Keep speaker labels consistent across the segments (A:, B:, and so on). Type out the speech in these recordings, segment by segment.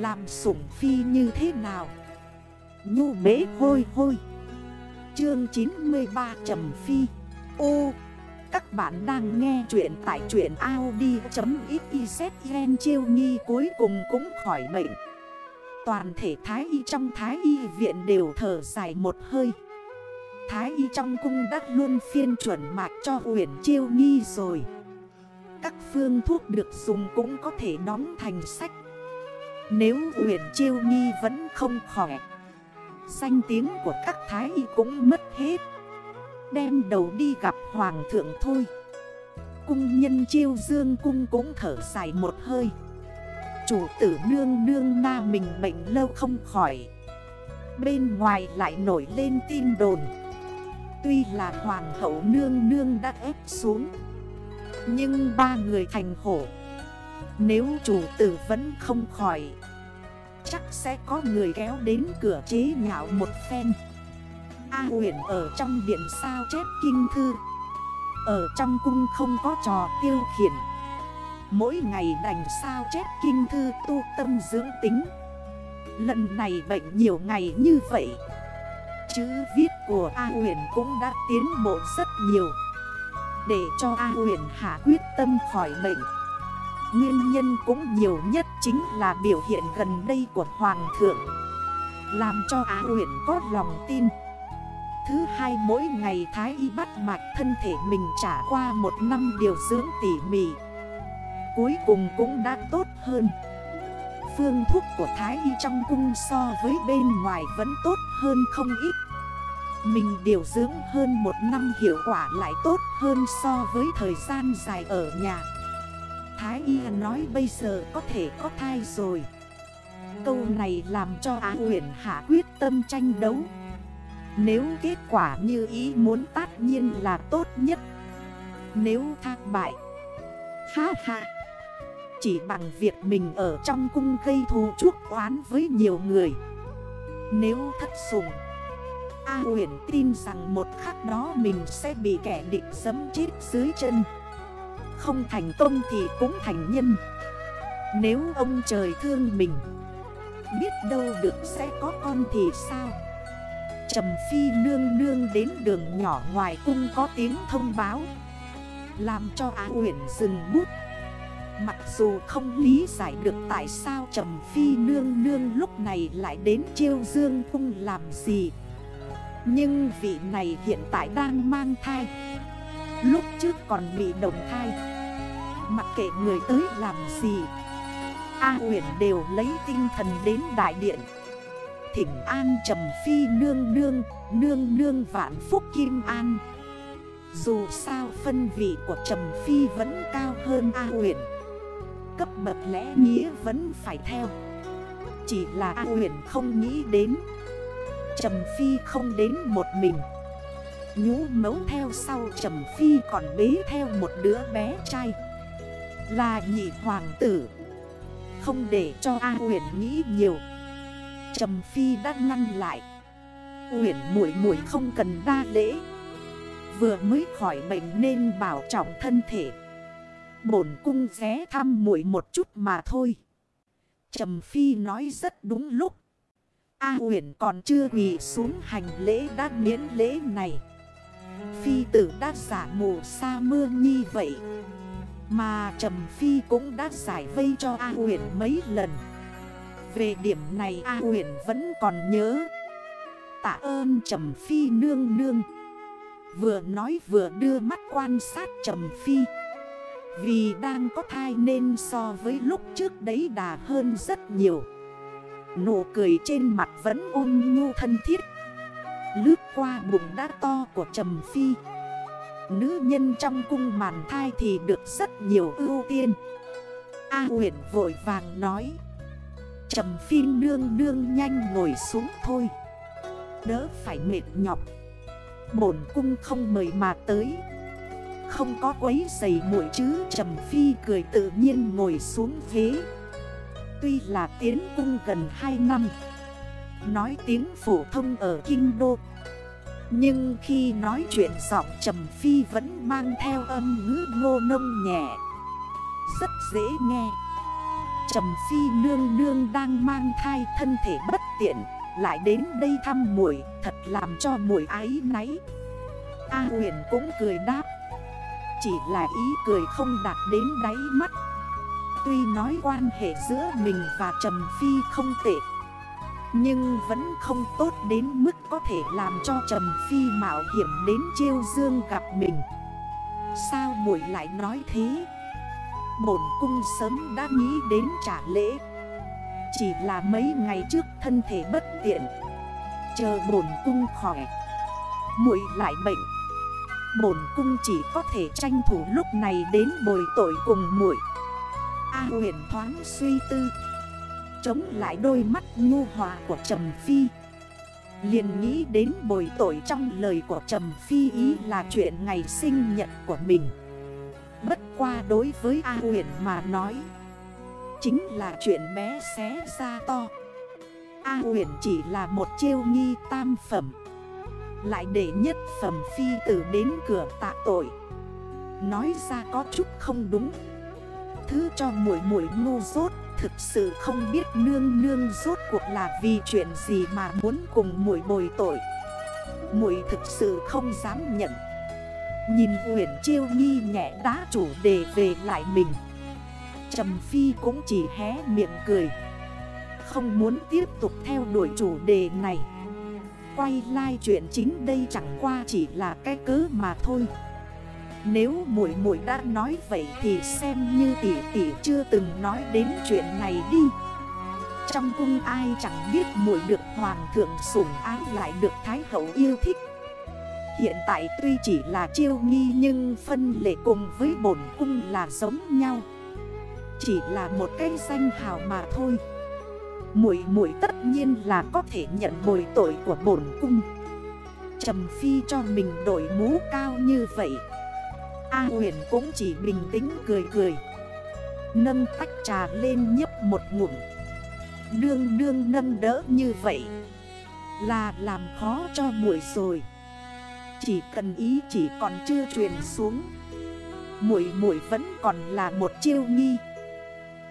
A: Làm sủng phi như thế nào? Nhu bế hôi hôi. Chương 93 Trầm Phi. Ô, Các bạn đang nghe chuyện tại chuyện Audi.xyz chiêu nghi cuối cùng cũng khỏi bệnh Toàn thể thái y trong thái y viện đều thở dài một hơi. Thái y trong cung đã luôn phiên chuẩn mạch cho huyền chiêu nghi rồi. Các phương thuốc được dùng cũng có thể đóng thành sách nếu huyền chiêu Nhi vẫn không khỏe Danh tiếng của các thái y cũng mất hết. Đem đầu đi gặp hoàng thượng thôi. Cung nhân chiêu dương cung cũng thở dài một hơi. Chủ tử nương nương na mình bệnh lâu không khỏi. Bên ngoài lại nổi lên tin đồn. Tuy là hoàng hậu nương nương đã ép xuống, Nhưng ba người thành hổ. Nếu chủ tử vẫn không khỏi, Chắc sẽ có người kéo đến cửa chế nhạo một phen. A huyền ở trong điện sao chép kinh thư. Ở trong cung không có trò tiêu khiển. Mỗi ngày đành sao chép kinh thư tu tâm dưỡng tính. Lần này bệnh nhiều ngày như vậy, Chữ viết của A huyền cũng đã tiến bộ rất nhiều. Để cho A huyền hạ quyết tâm khỏi bệnh Nguyên nhân cũng nhiều nhất chính là biểu hiện gần đây của Hoàng thượng. Làm cho Á huyền có lòng tin. Thứ hai, mỗi ngày Thái Y bắt mạch thân thể mình trả qua một năm điều dưỡng tỉ mỉ. Cuối cùng cũng đã tốt hơn. Phương thuốc của Thái Y trong cung so với bên ngoài vẫn tốt hơn không ít. Mình điều dưỡng hơn một năm hiệu quả lại tốt hơn so với thời gian dài ở nhà. Thái Y nói bây giờ có thể có thai rồi. Câu này làm cho Á huyền hạ quyết tâm tranh đấu. Nếu kết quả như ý muốn tất nhiên là tốt nhất. Nếu thác bại. Ha ha. Chỉ bằng việc mình ở trong cung gây thù chuốc oán với nhiều người. Nếu thất sủng A huyền tin rằng một khắc đó mình sẽ bị kẻ địch sấm chết dưới chân không thành công thì cũng thành nhân. Nếu ông trời thương mình, Biết đâu được sẽ có con thì sao? Trầm phi nương nương đến đường nhỏ ngoài cung có tiếng thông báo. Làm cho Á Uyển dừng bút. Mặc dù không lý giải được tại sao Trầm Phi nương nương lúc này lại đến chiêu dương cung làm gì, Nhưng vị này hiện tại đang mang thai. Lúc trước còn bị đồng thai. Mặc kệ người tới làm gì, A huyền đều lấy tinh thần đến đại điện. Thỉnh an trầm phi nương nương Nương nương vạn phúc kim an. Dù sao phân vị của trầm phi vẫn cao hơn A huyền Cấp bậc lẽ nghĩa vẫn phải theo. Chỉ là A huyền không nghĩ đến, Trầm phi không đến một mình. Nhũ mấu theo sau Trầm Phi còn bế theo một đứa bé trai. Là nhị hoàng tử. Không để cho A huyền nghĩ nhiều. Trầm Phi đã ngăn lại. Huyền muội muội không cần đa lễ. Vừa mới khỏi bệnh nên bảo trọng thân thể. Bổn cung ghé thăm muội một chút mà thôi. Trầm Phi nói rất đúng lúc. A huyền còn chưa quỳ xuống hành lễ đã miễn lễ này. Phi tử đã giả mù sa mưa nhi vậy. Mà Trầm Phi cũng đã giải vây cho A huyền mấy lần. Về điểm này A huyền vẫn còn nhớ. Tạ ơn Trầm Phi nương nương. Vừa nói vừa đưa mắt quan sát Trầm Phi. Vì đang có thai nên so với lúc trước đấy đà hơn rất nhiều. Nụ cười trên mặt vẫn ôn nhu thân thiết. Lướt qua bụng đã to của Trầm Phi. Nữ nhân trong cung màn thai thì được rất nhiều ưu tiên. A huyện vội vàng nói. Trầm Phi nương nương nhanh ngồi xuống thôi. Đỡ phải mệt nhọc. Bổn cung không mời mà tới. Không có quấy giày muội chứ, Trầm Phi cười tự nhiên ngồi xuống ghế. Tuy là tiến cung gần 2 năm Nói tiếng phổ thông ở Kinh Đô. Nhưng khi nói chuyện giọng Trầm Phi vẫn mang theo âm ngữ ngô nông nhẹ. Rất dễ nghe. Trầm Phi nương nương đang mang thai thân thể bất tiện, Lại đến đây thăm muội, Thật làm cho muội ái náy. A huyền cũng cười đáp. Chỉ là ý cười không đạt đến đáy mắt. Tuy nói quan hệ giữa mình và Trầm Phi không tệ nhưng vẫn không tốt đến mức có thể làm cho Trầm Phi mạo hiểm đến chiêu dương gặp mình. Sao muội lại nói thế? Bổn cung sớm đã nghĩ đến trả lễ. Chỉ là mấy ngày trước thân thể bất tiện. Chờ bổn cung khỏi, muội lại bệnh. Bổn cung chỉ có thể tranh thủ lúc này đến bồi tội cùng muội. A huyền thoáng suy tư. Chống lại đôi mắt ngu hòa của Trầm Phi. Liền nghĩ đến bồi tội trong lời của Trầm Phi ý là chuyện ngày sinh nhật của mình. Bất qua đối với A huyền mà nói, Chính là chuyện bé xé ra to. A huyền chỉ là một chiêu nghi tam phẩm, Lại để nhất phẩm phi tử đến cửa tạ tội. Nói ra có chút không đúng. Thứ cho mũi mũi ngu dốt. Thực sự không biết nương nương rốt cuộc là vì chuyện gì mà muốn cùng muội bồi tội. Muội thực sự không dám nhận. Nhìn Uyển Chiêu nghi nhẹ đá chủ đề về lại mình. Trầm Phi cũng chỉ hé miệng cười. Không muốn tiếp tục theo đuổi chủ đề này. Quay lại chuyện chính đây chẳng qua chỉ là cái cớ mà thôi. Nếu muội muội đã nói vậy thì xem như tỷ tỷ chưa từng nói đến chuyện này đi. Trong cung ai chẳng biết muội được hoàng thượng sủng ái lại được thái hậu yêu thích. Hiện tại tuy chỉ là chiêu nghi nhưng phân lệ cùng với bổn cung là giống nhau. Chỉ là một cái danh hào mà thôi. Muội muội tất nhiên là có thể nhận bồi tội của bổn cung. Trầm phi cho mình đổi mũ cao như vậy A huyền cũng chỉ bình tĩnh cười cười. Nâng tách trà lên nhấp một ngụm. Đương đương nâng đỡ như vậy Là làm khó cho muội rồi. Chỉ cần ý chỉ còn chưa truyền xuống, Muội muội vẫn còn là một chiêu nghi.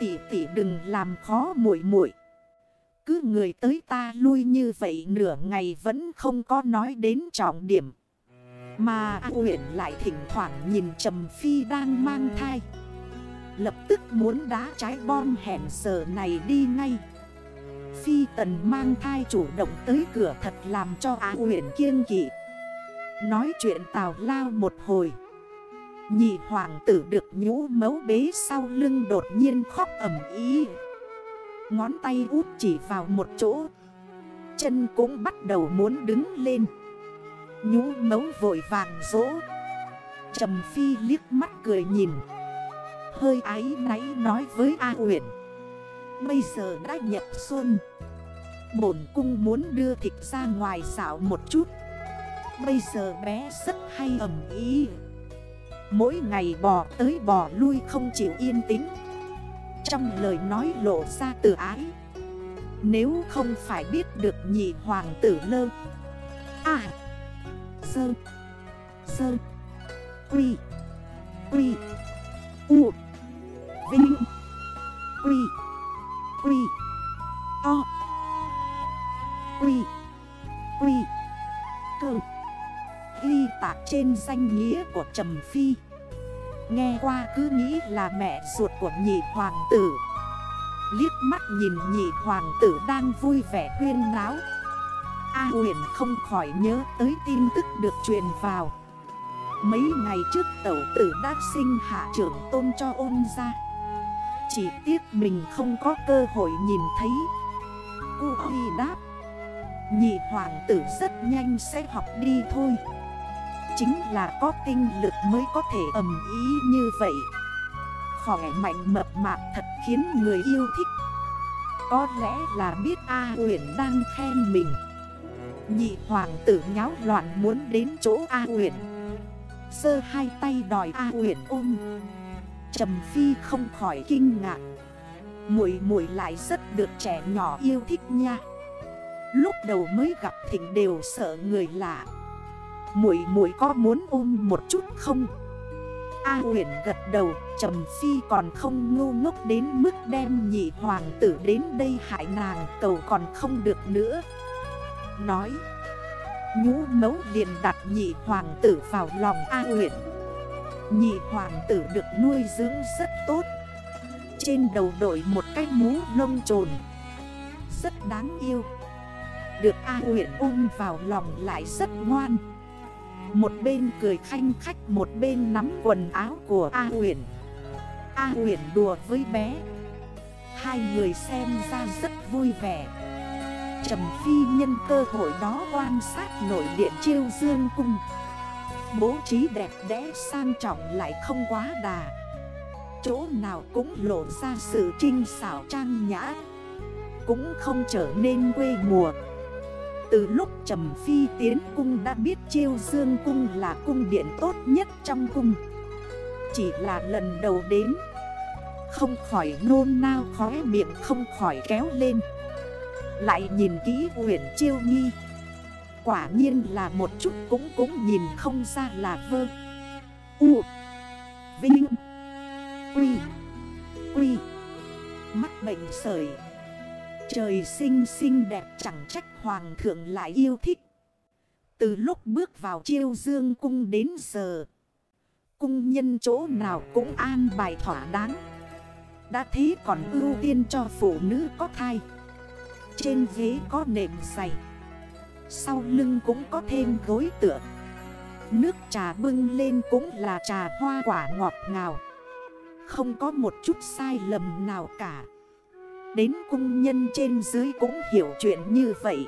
A: Tỷ tỷ đừng làm khó muội muội. Cứ người tới ta lui như vậy nửa ngày vẫn không có nói đến trọng điểm. Mà huyện lại thỉnh thoảng nhìn Trầm Phi đang mang thai. Lập tức muốn đá trái bom hẹn giờ này đi ngay. Phi tần mang thai chủ động tới cửa thật làm cho á huyện kiên kỵ. Nói chuyện tào lao một hồi. Nhị hoàng tử được nhũ mấu bế sau lưng đột nhiên khóc ẩm ý Ngón tay út chỉ vào một chỗ. Chân cũng bắt đầu muốn đứng lên. Nhũ mấu vội vàng dỗ Trầm phi liếc mắt cười nhìn. Hơi ái náy nói với A huyền Bây giờ đã nhập xuân. Bổn cung muốn đưa thịt ra ngoài xảo một chút. Bây giờ bé rất hay ẩm ý. Mỗi ngày bò tới bò lui không chịu yên tĩnh. Trong lời nói lộ ra từ ái. Nếu không phải biết được nhị hoàng tử lơ. À! Sơ Sơ Quy Quy U. Vinh. Quy Quy o. Quy Quy Cơ ghi tạc trên danh nghĩa của Trầm Phi. Nghe qua cứ nghĩ là mẹ ruột của nhị hoàng tử. Liếc mắt nhìn nhị hoàng tử đang vui vẻ huyên náo. A huyền không khỏi nhớ tới tin tức được truyền vào. Mấy ngày trước tẩu tử đã sinh hạ trưởng tôn cho ôn ra Chỉ tiếc mình không có cơ hội nhìn thấy. Cô Huy đáp, Nhị hoàng tử rất nhanh sẽ học đi thôi. Chính là có tinh lực mới có thể ẩm ý như vậy. Khỏe mạnh mập mạp thật khiến người yêu thích. Có lẽ là biết A huyền đang khen mình. Nhị hoàng tử nháo loạn muốn đến chỗ A uyển, Sơ hai tay đòi A uyển ôm. Trầm phi không khỏi kinh ngạc. Muội muội lại rất được trẻ nhỏ yêu thích nha. Lúc đầu mới gặp thỉnh đều sợ người lạ. Muội muội có muốn ôm một chút không? A uyển gật đầu Trầm Phi còn không ngu ngốc đến mức đem nhị hoàng tử đến đây hại nàng Cầu còn không được nữa. Nói. Nhũ mấu liền đặt nhị hoàng tử vào lòng A huyền Nhị hoàng tử được nuôi dưỡng rất tốt. Trên đầu đội một cái mũ lông trồn. Rất đáng yêu. Được A huyền ôm vào lòng lại rất ngoan. Một bên cười khanh khách, Một bên nắm quần áo của A huyền A huyền đùa với bé. Hai người xem ra rất vui vẻ. Trầm phi nhân cơ hội đó quan sát nội điện chiêu dương cung. Bố trí đẹp đẽ sang trọng lại không quá đà. Chỗ nào cũng lộ ra sự trinh xảo trang nhã. Cũng không trở nên quê mùa. Từ lúc Trầm Phi tiến cung đã biết chiêu dương cung là cung điện tốt nhất trong cung. Chỉ là lần đầu đến. Không khỏi nôn nao khóe miệng không khỏi kéo lên. Lại nhìn kỹ huyện chiêu nghi Quả nhiên là một chút cũng cũng nhìn không ra là vơ U Vinh Quy Quy Mắt bệnh sởi Trời sinh xinh đẹp chẳng trách hoàng thượng lại yêu thích. Từ lúc bước vào chiêu dương cung đến giờ. Cung nhân chỗ nào cũng an bài thỏa đáng. Đã thế còn ưu tiên cho phụ nữ có thai. Trên ghế có nệm dày. Sau lưng cũng có thêm gối tựa. Nước trà bưng lên cũng là trà hoa quả ngọt ngào. Không có một chút sai lầm nào cả. Đến cung nhân trên dưới cũng hiểu chuyện như vậy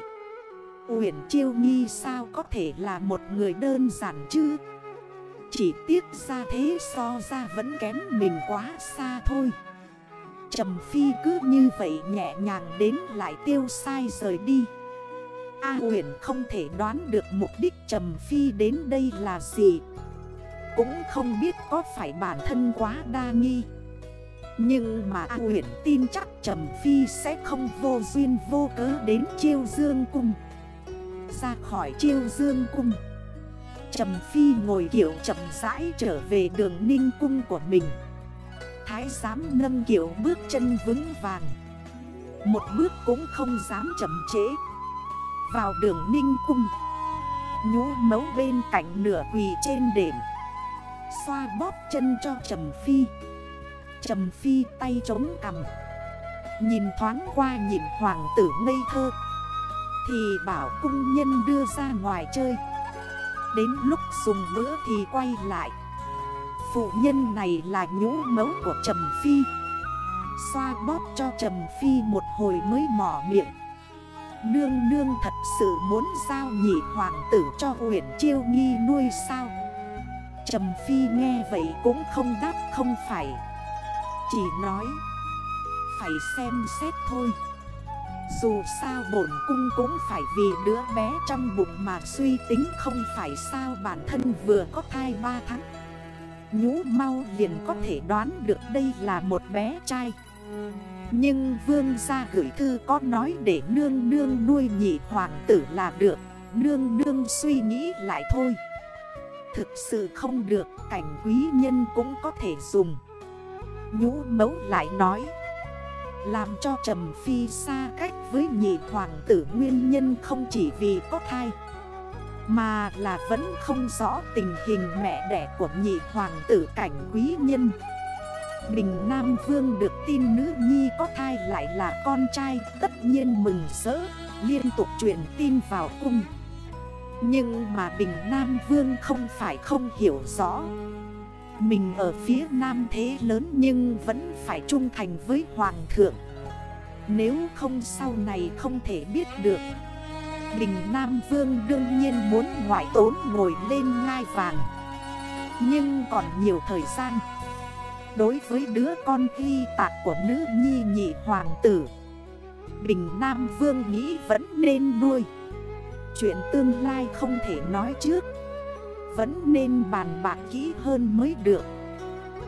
A: Uyển Chiêu Nghi sao có thể là một người đơn giản chứ Chỉ tiếc ra thế so ra vẫn kém mình quá xa thôi Trầm Phi cứ như vậy nhẹ nhàng đến lại tiêu sai rời đi. A Huyền không thể đoán được mục đích Trầm Phi đến đây là gì. Cũng không biết có phải bản thân quá đa nghi. Nhưng mà A Huyền tin chắc Trầm Phi sẽ không vô duyên vô cớ đến chiêu dương cung. Ra khỏi chiêu dương cung, Trầm Phi ngồi kiểu chậm rãi trở về đường ninh cung của mình. Thái giám nâng kiểu bước chân vững vàng. Một bước cũng không dám chậm trễ. Vào đường ninh cung, Nhũ mấu bên cạnh nửa quỳ trên đệm Xoa bóp chân cho Trầm Phi. Trầm phi tay chống cầm Nhìn thoáng qua nhìn hoàng tử ngây thơ. Thì bảo cung nhân đưa ra ngoài chơi. Đến lúc dùng bữa thì quay lại. Phụ nhân này là nhũ mấu của Trầm Phi. Xoa bóp cho Trầm Phi một hồi mới mỏ miệng. Nương nương thật sự muốn giao nhị hoàng tử cho huyện chiêu nghi nuôi sao? Trầm Phi nghe vậy cũng không đáp, không phải. Chỉ nói, Phải xem xét thôi. Dù sao bổn cung cũng phải vì đứa bé trong bụng mà suy tính không phải sao bản thân vừa có thai 3 tháng Nhũ mau liền có thể đoán được đây là một bé trai. Nhưng vương gia gửi thư có nói để nương nương nuôi nhị hoàng tử là được. Nương nương suy nghĩ lại thôi. Thực sự không được, cảnh quý nhân cũng có thể dùng. Nhũ mấu lại nói, Làm cho Trầm Phi xa cách với nhị hoàng tử nguyên nhân không chỉ vì có thai mà là vẫn không rõ tình hình mẹ đẻ của nhị hoàng tử cảnh quý nhân. Bình Nam Vương được tin nữ nhi có thai lại là con trai, Tất nhiên mừng rỡ, liên tục truyền tin vào cung. Nhưng mà Bình Nam Vương không phải không hiểu rõ. Mình ở phía nam thế lớn nhưng vẫn phải trung thành với hoàng thượng. Nếu không sau này không thể biết được Bình Nam Vương đương nhiên muốn ngoại tốn ngồi lên ngai vàng. Nhưng còn nhiều thời gian. Đối với đứa con ghi tạc của nữ nhi nhị hoàng tử, Bình Nam Vương nghĩ vẫn nên nuôi. Chuyện tương lai không thể nói trước. Vẫn nên bàn bạc kỹ hơn mới được.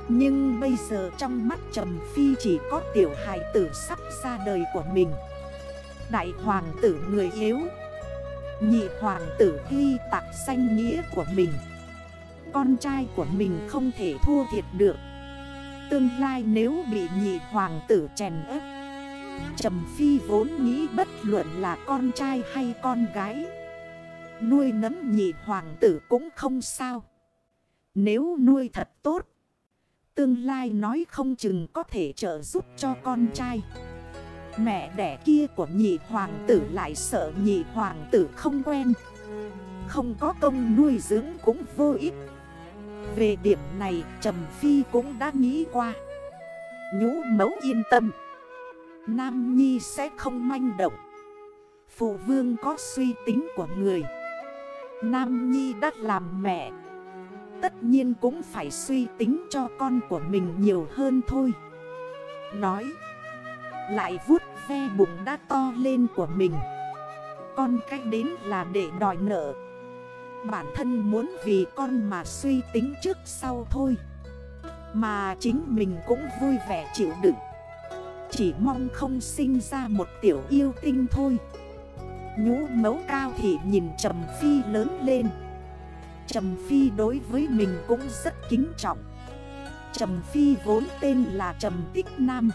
A: Nhưng bây giờ trong mắt Trầm Phi chỉ có tiểu hài tử sắp ra đời của mình. Đại hoàng tử người yếu Nhị hoàng tử ghi tạc danh nghĩa của mình. Con trai của mình không thể thua thiệt được. Tương lai nếu bị nhị hoàng tử chèn ép, Trầm Phi vốn nghĩ bất luận là con trai hay con gái, Nuôi nấm nhị hoàng tử cũng không sao. Nếu nuôi thật tốt, Tương lai nói không chừng có thể trợ giúp cho con trai. Mẹ đẻ kia của nhị hoàng tử lại sợ nhị hoàng tử không quen. Không có công nuôi dưỡng cũng vô ích. Về điểm này, Trầm Phi cũng đã nghĩ qua. Nhũ mấu yên tâm. Nam Nhi sẽ không manh động. Phụ vương có suy tính của người. Nam Nhi đã làm mẹ. Tất nhiên cũng phải suy tính cho con của mình nhiều hơn thôi. Nói lại vuốt ve bụng đã to lên của mình. Con cách đến là để đòi nợ. Bản thân muốn vì con mà suy tính trước sau thôi. Mà chính mình cũng vui vẻ chịu đựng. Chỉ mong không sinh ra một tiểu yêu tinh thôi. Nhũ mấu cao thì nhìn Trầm Phi lớn lên. Trầm Phi đối với mình cũng rất kính trọng. Trầm Phi vốn tên là Trầm Tích Nam.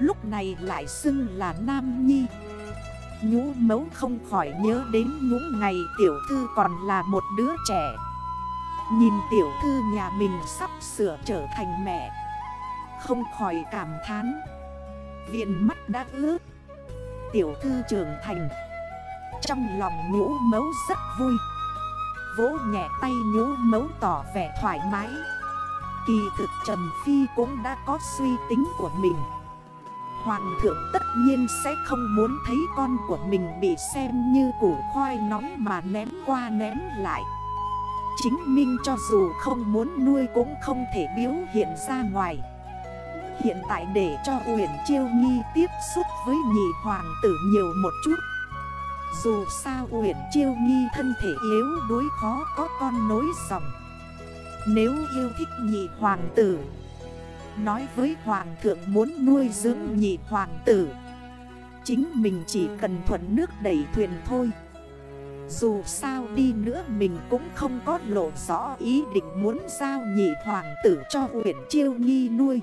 A: Lúc này lại xưng là Nam Nhi. Nhũ mấu không khỏi nhớ đến những ngày tiểu thư còn là một đứa trẻ. Nhìn tiểu thư nhà mình sắp sửa trở thành mẹ. Không khỏi cảm thán. Viện mắt đã ướt. Tiểu thư trưởng thành. Trong lòng nhũ mấu rất vui. Vỗ nhẹ tay nhũ mấu tỏ vẻ thoải mái. Kỳ thực Trầm Phi cũng đã có suy tính của mình. Hoàng thượng tất nhiên sẽ không muốn thấy con của mình bị xem như củ khoai nóng mà ném qua ném lại. Chính minh cho dù không muốn nuôi cũng không thể biểu hiện ra ngoài. Hiện tại để cho Uyển Chiêu Nghi tiếp xúc với nhị hoàng tử nhiều một chút. Dù sao Uyển Chiêu Nghi thân thể yếu đối khó có con nối dòng. Nếu yêu thích nhị hoàng tử Nói với hoàng thượng muốn nuôi dưỡng nhị hoàng tử. Chính mình chỉ cần thuận nước đẩy thuyền thôi. Dù sao đi nữa mình cũng không có lộ rõ ý định muốn giao nhị hoàng tử cho huyện chiêu nghi nuôi.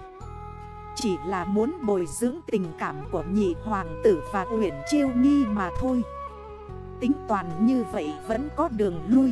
A: Chỉ là muốn bồi dưỡng tình cảm của nhị hoàng tử và huyện chiêu nghi mà thôi. Tính toàn như vậy vẫn có đường lui.